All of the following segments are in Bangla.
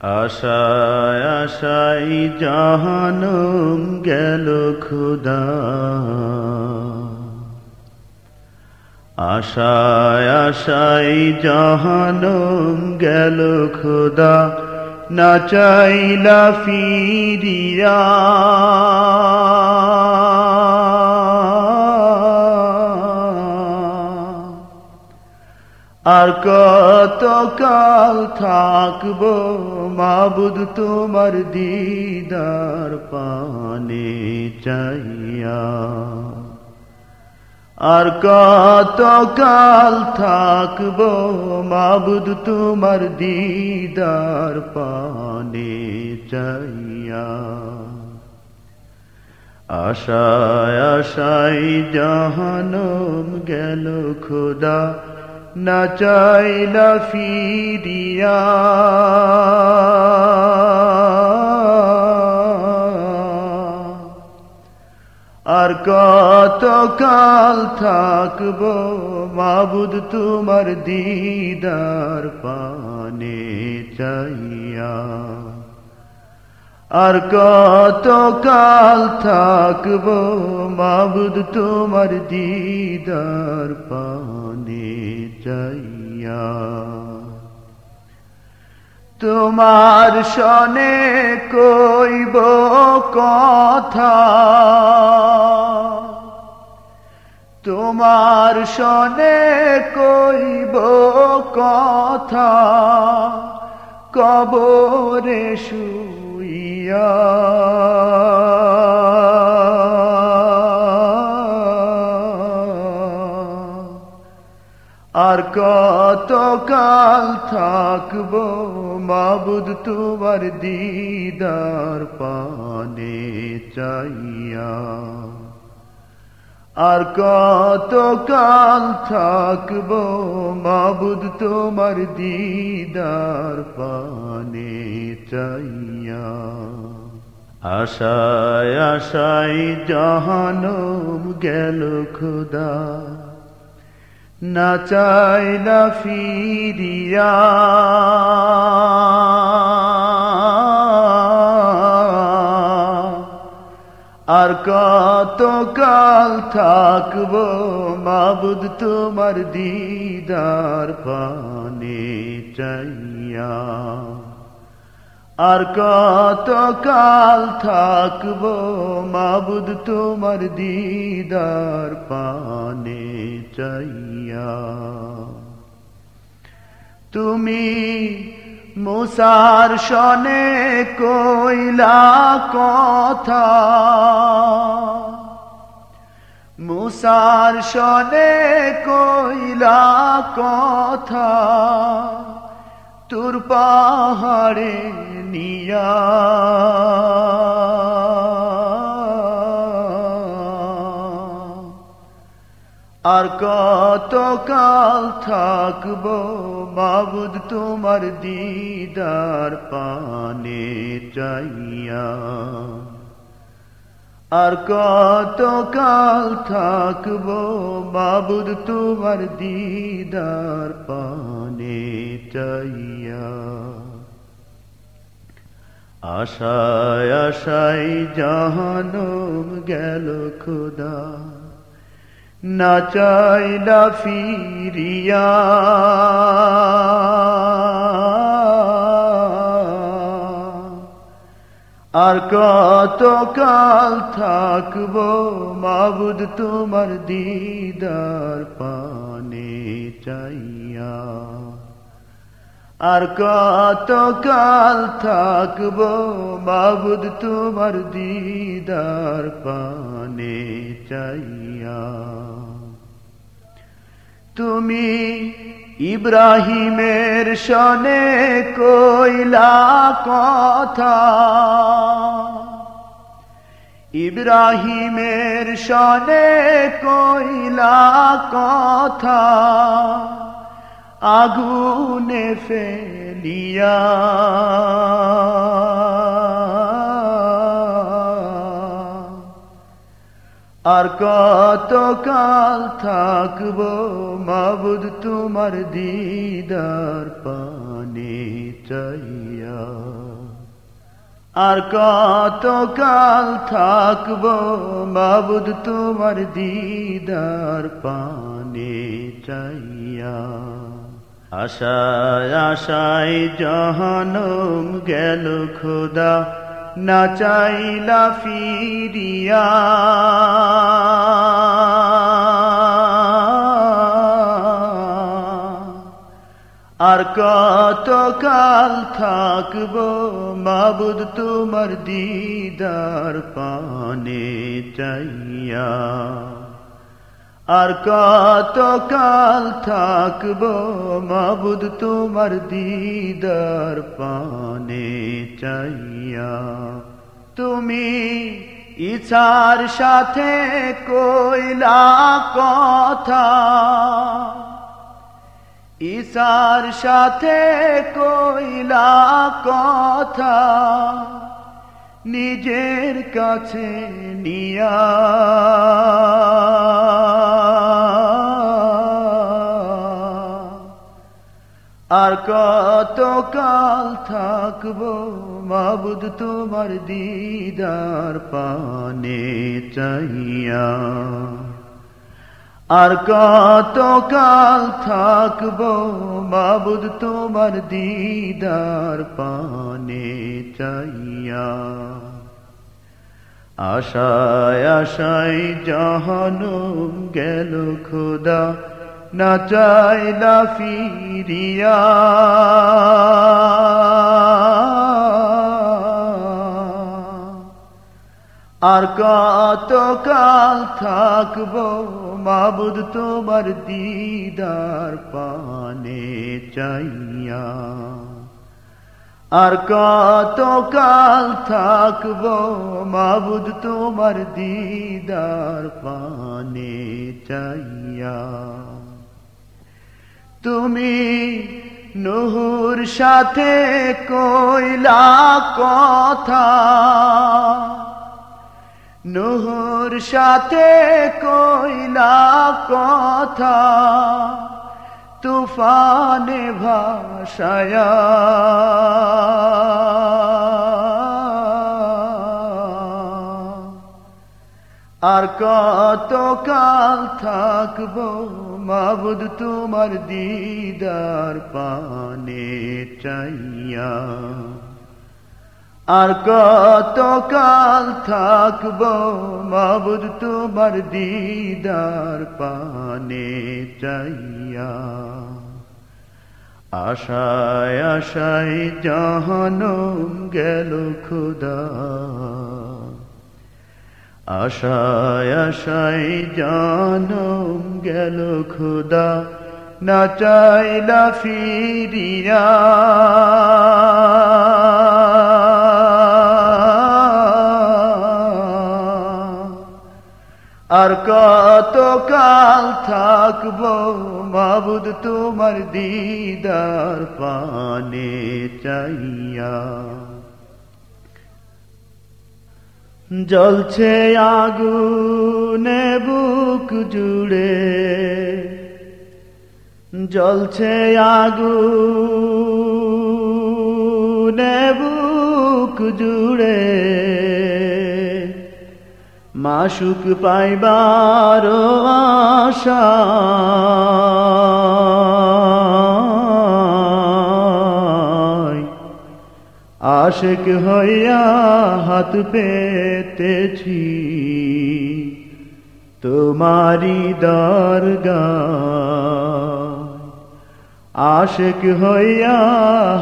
আশায় আশাই জাহানম গেল খুদা। আশায় আশাই জাহানম গেল খুদা না চাইলা ফিরিয়া। আর কত কাল থাকব মাবুদ তোমার দিদার পানে চাইয়া আর কত কাল থাকব মাবুদ তোমার দিদার পানে চাইয়া আশায় আশায় জাহানম গেল খোদা না চাইলা ফিরিয়া। আর কত কাল থাকব মাবুদ তোমার দিদার পানে চাইয়া। আর কত কাল থাকব মাবুদ তোমার দিদার পানে চাইয়া। তোমার সনে কইব কথা। তোমার সনে কইব কথা। কবরে শুইয়া আর কত কাল থাকব মাবুদ তোমার দিদার পানে চাইয়া। আর কত কাল থাকব মাবুদ তোমার দিদার পানে চাইয়া। আশায় আশায় জাহানম গেল খুদা। না চাইলা ফিরিয়া। আর কত কাল থাকব মাবুদ তোমার দিদার পানে চাইয়া। আর কত কাল থাকব মাবুদ তোমার দিদার পানে চাইয়া। তুমি মুসার সনে কইলা কথা। মুসার সনে কইলা কথা। তোর পাহাড়ে নিয়া আর কত কাল থাকব বাবুদ তোমার দিদার পানে চাইয়া? আর কত কাল থাকব বাবুদ তোমার দিদার পানে চাইয়া? আশায় আশায় জাহানম গেল খোদা। না ফিরিয়া। আর কত কাল থাকব মাবুদ তোমার দিদার পানে চাইয়া। আর কত কাল থাকব বাবুদ তোমার দিদার পানে চাইয়া। তুমি ইব্রাহিমের সনে কইলা কথা। ইব্রাহিমের সনে কইলা কথা। আগুনে ফেলিয়া। আর কত কাল থাকব মাবুদ তোমার দিদার পানে চাইয়া। আর কত কাল থাকব বাবুদ তোমার দিদার পানে চাইয়া। আশায় আশায় জহানম গেল খোদা, না চাইলা ফিরিয়া। আর কত কাল থাকব মাবুদ তোমার দিদার পানে চাইয়া। আর কত কাল থাকব মাবুদ তোমার দিদার পানে চাইয়া। তুমি ইছার সাথে কইলা কথা। ঈশার সাথে কইলা কথা। নিজের কাছে নিয়া। আর কত কাল থাকব মাবুদ তোমার দিদার পানে চাইয়া আর কত কাল থাকব মাবুদ তোমার দিদার পানে চাইয়া। আশায় আশায় জাহানুম গেল খোদা, না চাইলা ফিরিয়া। আর কত কাল থাকব মাবুদ তোমার দিদার পানে চাইয়া। আর কত কাল থাকব মাবুদ তোমার দিদার পানে চাইয়া। তুমি নহর সাথে কইলা কথা। নহর সাথে কইলা কথা, তুফানে ভাষায়া আর কত কাল থাকব মাবুদ তোমার দিদার পানে চাইয়া? আর কত কাল থাকব মাবুদ তোমার দিদার পানে চাইয়া। আশায় আশায় জাহানম গেল খুদা। আশায় আশায় জানম গেল খুদা, না চাইলা ফিরিয়া। আর কত কাল থাকব মাবুদ তোমার দিদার পানে চাইয়া। জলছে আগুনে বুক জুড়ে জলছে আগুনে বুক জুড়ে। মাসুক পাইবার আশা। আশেক হইয়া হাত পেতেছি তোমারি দরগা আশেক হইয়া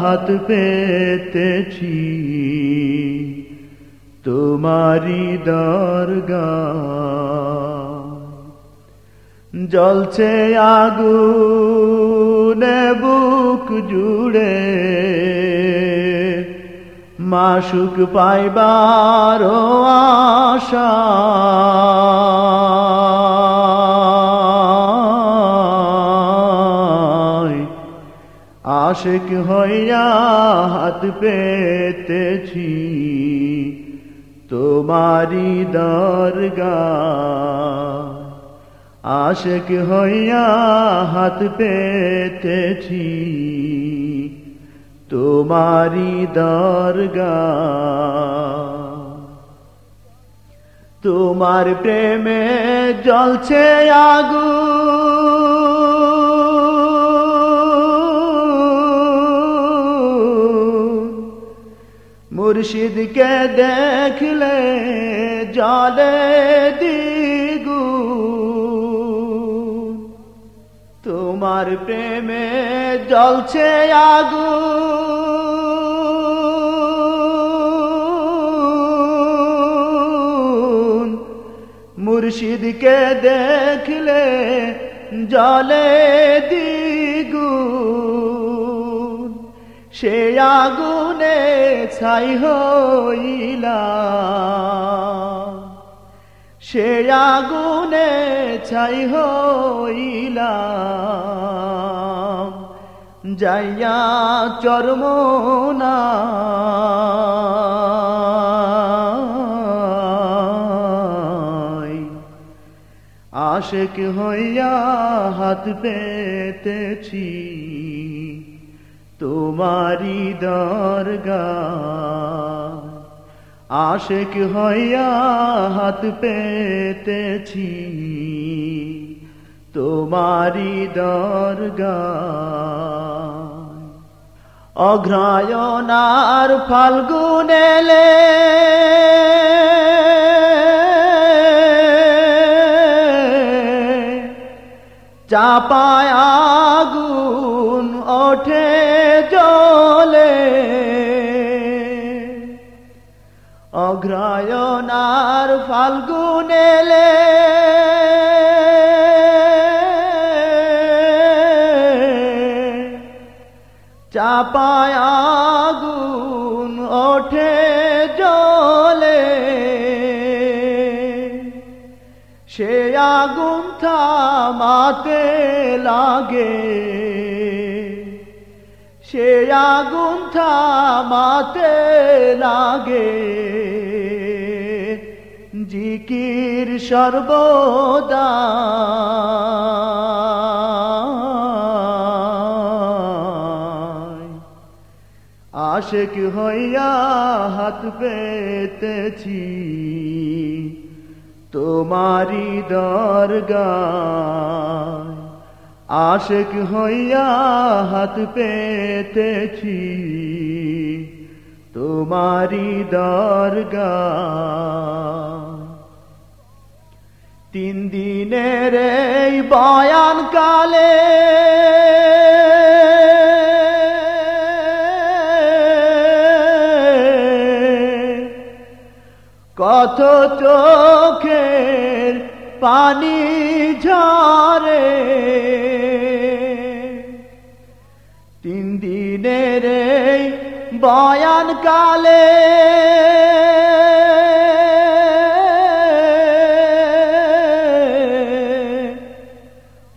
হাত পেতেছি। তোমারি দরগা জলছে আগুনে বুক জুড়ে। মাসুক পাইবার আশা। আশেক হইয়া হাত পেতেছি। তোমারি দরগা আশেক হইয়া হাত পেতেছি তোমারি দরগা তোমার প্রেমে জলছে আগু মুর্শিদকে দেখলে জলে দিগু তোমার প্রেমে জলছে আগু মুর্শিদকে দেখলে জলে দিগু সে আগুনে ছাই হইলা সে আগুনে ছাই হইলা যাইয়া চরমনা আশেক হইয়া হাত পেতেছি। তোমারি দরগা আশেক হইয়া হাত পেতেছি তোমারি দরগা অঘ্রায়নার ফাল্গুন এলে চাপায় আগুন ওঠে। জলে। অগ্রায়নার ফাল্গুন এলে। চাপায় আগুন ওঠে জলে। সে আগুন থামাতে লাগে। সে আগুন থামাতে লাগে। জিকির সর্বদা। আশেক হইয়া হাত পেতেছি তোমারি দরগা আশেক হইয়া হাত পেতেছি। তোমারি দরগা তিন দিনের এই বয়ান কালে কত চোখের পানি ঝরে। তিন দিনের বয়ান কালে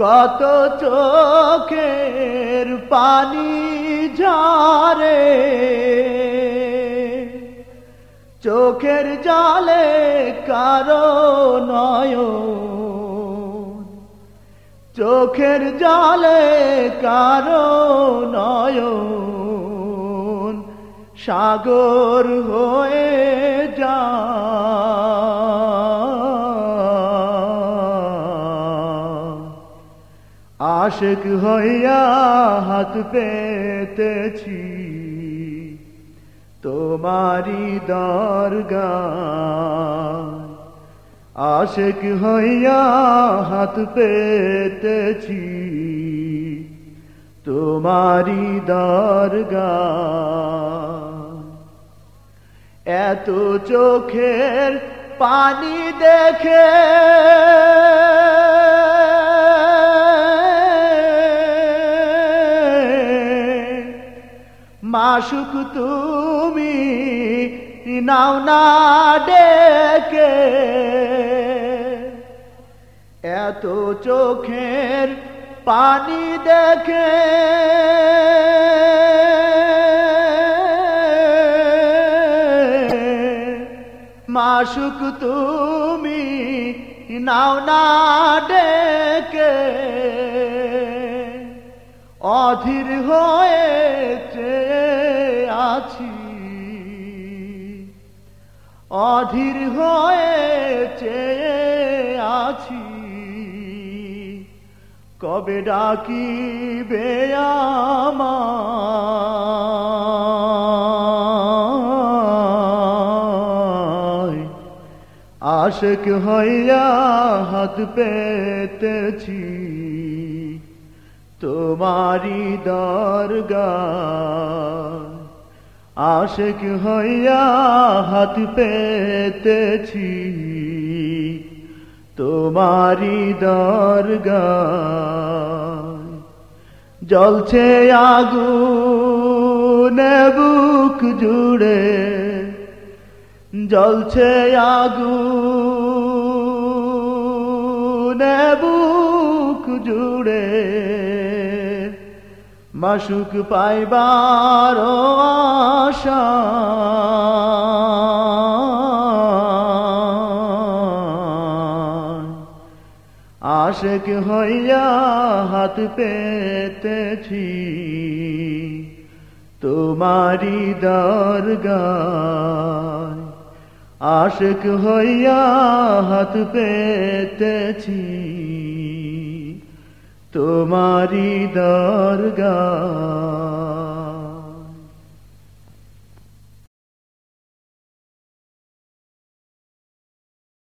কত চোখের পানি ঝরে। চোখের জালে কারও নয় চোখের জালে কারও নয় সাগর হয়ে যা আশেক হইয়া হাত পেতেছি। তোমারি দরগা আশেক হইয়া হাত পেতেছি। তোমারি দরগা এত চোখের পানি দেখে মাসুক তুমি নাও না ডেকে। এত চোখের পানি দেখে। মাসুক তুমি নাও না ডেকে। অধীর হয়েছে আছি। অধীর হয়ে চেয়ে আছি। কবে ডাকি বেয়ামায় আশেক হইয়া হাত পেতেছি। তোমারি দরগা আশেক হইয়া হাত পেতেছি। তোমারি দরগা জলছে আগুন বুক জুড়ে জলছে আগুন বুক জুড়ে মাসুক পাইবার আশা। আশেক হইয়া হাত পেতেছি তোমারি দরগায়। আশেক হইয়া হাত পেতেছি। তোমারি দরগায়